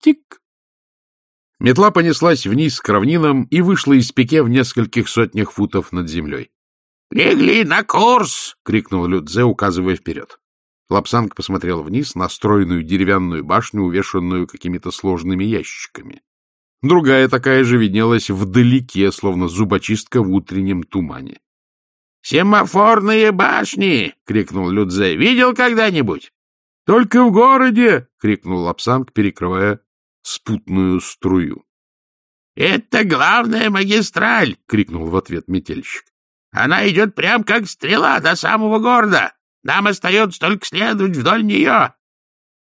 Тик! Метла понеслась вниз к равнинам и вышла из пике в нескольких сотнях футов над землей. — Легли на курс! — крикнул Людзе, указывая вперед. Лапсанг посмотрел вниз на стройную деревянную башню, увешанную какими-то сложными ящиками. Другая такая же виднелась вдалеке, словно зубочистка в утреннем тумане. — Семафорные башни! — крикнул Людзе. — Видел когда-нибудь? — Только в городе! — крикнул Лапсанг, перекрывая спутную струю. — Это главная магистраль! — крикнул в ответ метельщик. Она идет прям как стрела до самого города. Нам остается только следовать вдоль нее.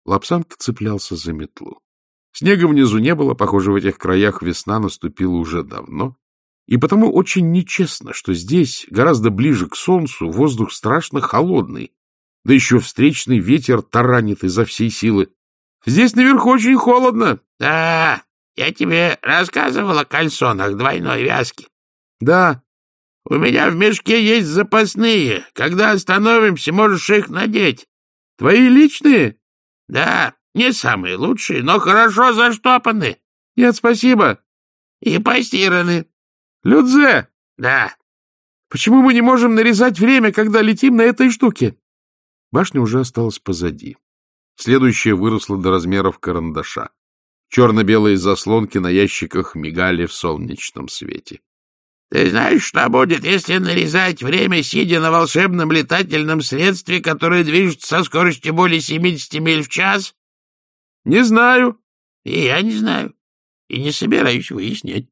Лапсанг цеплялся за метлу. Снега внизу не было, похоже, в этих краях весна наступила уже давно, и потому очень нечестно, что здесь, гораздо ближе к солнцу, воздух страшно холодный, да еще встречный ветер таранит изо всей силы. Здесь наверху очень холодно. — Да, я тебе рассказывал о кальсонах двойной вязки. — Да, у меня в мешке есть запасные. Когда остановимся, можешь их надеть. Твои личные? Да, не самые лучшие, но хорошо заштопаны. Нет, спасибо. И постираны. Людзе? Да. Почему мы не можем нарезать время, когда летим на этой штуке? Башня уже осталась позади. Следующая выросла до размеров карандаша. Черно-белые заслонки на ящиках мигали в солнечном свете. Ты знаешь, что будет, если нарезать время, сидя на волшебном летательном средстве, которое движется со скоростью более 70 миль в час? — Не знаю. — И я не знаю. И не собираюсь выяснять.